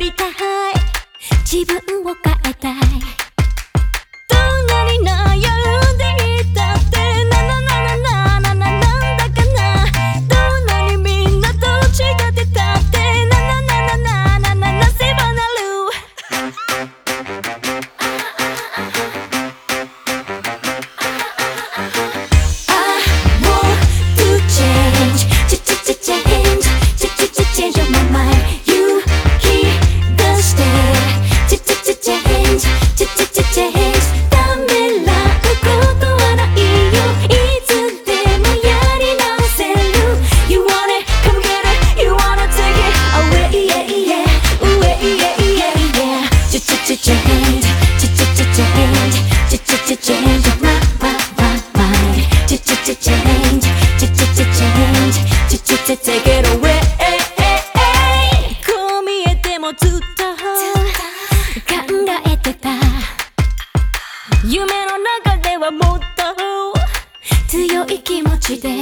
りたい。自分を変えたい。change, wrap, wrap, find. チチチチチェンジ。チチチチェンジ。チチチチチェゲロウェイ。こう見えてもずっと考えてた夢の中ではもっと強い気持ちで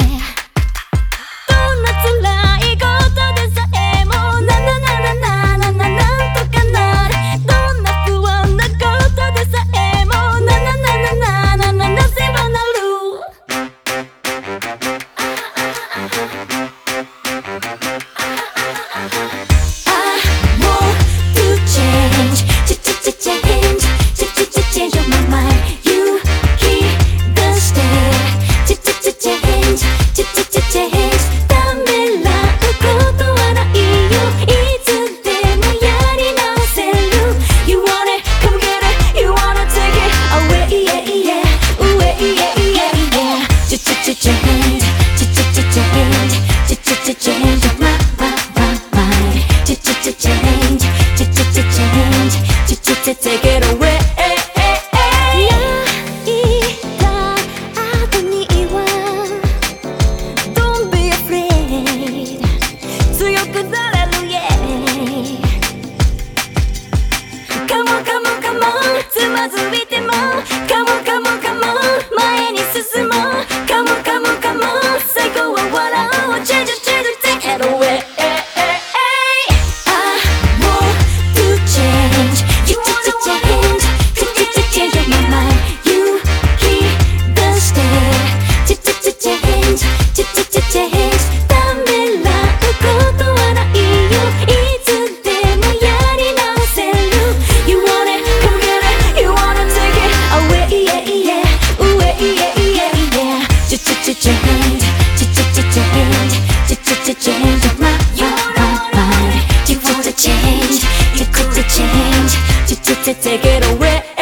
つまずいても構 take it away.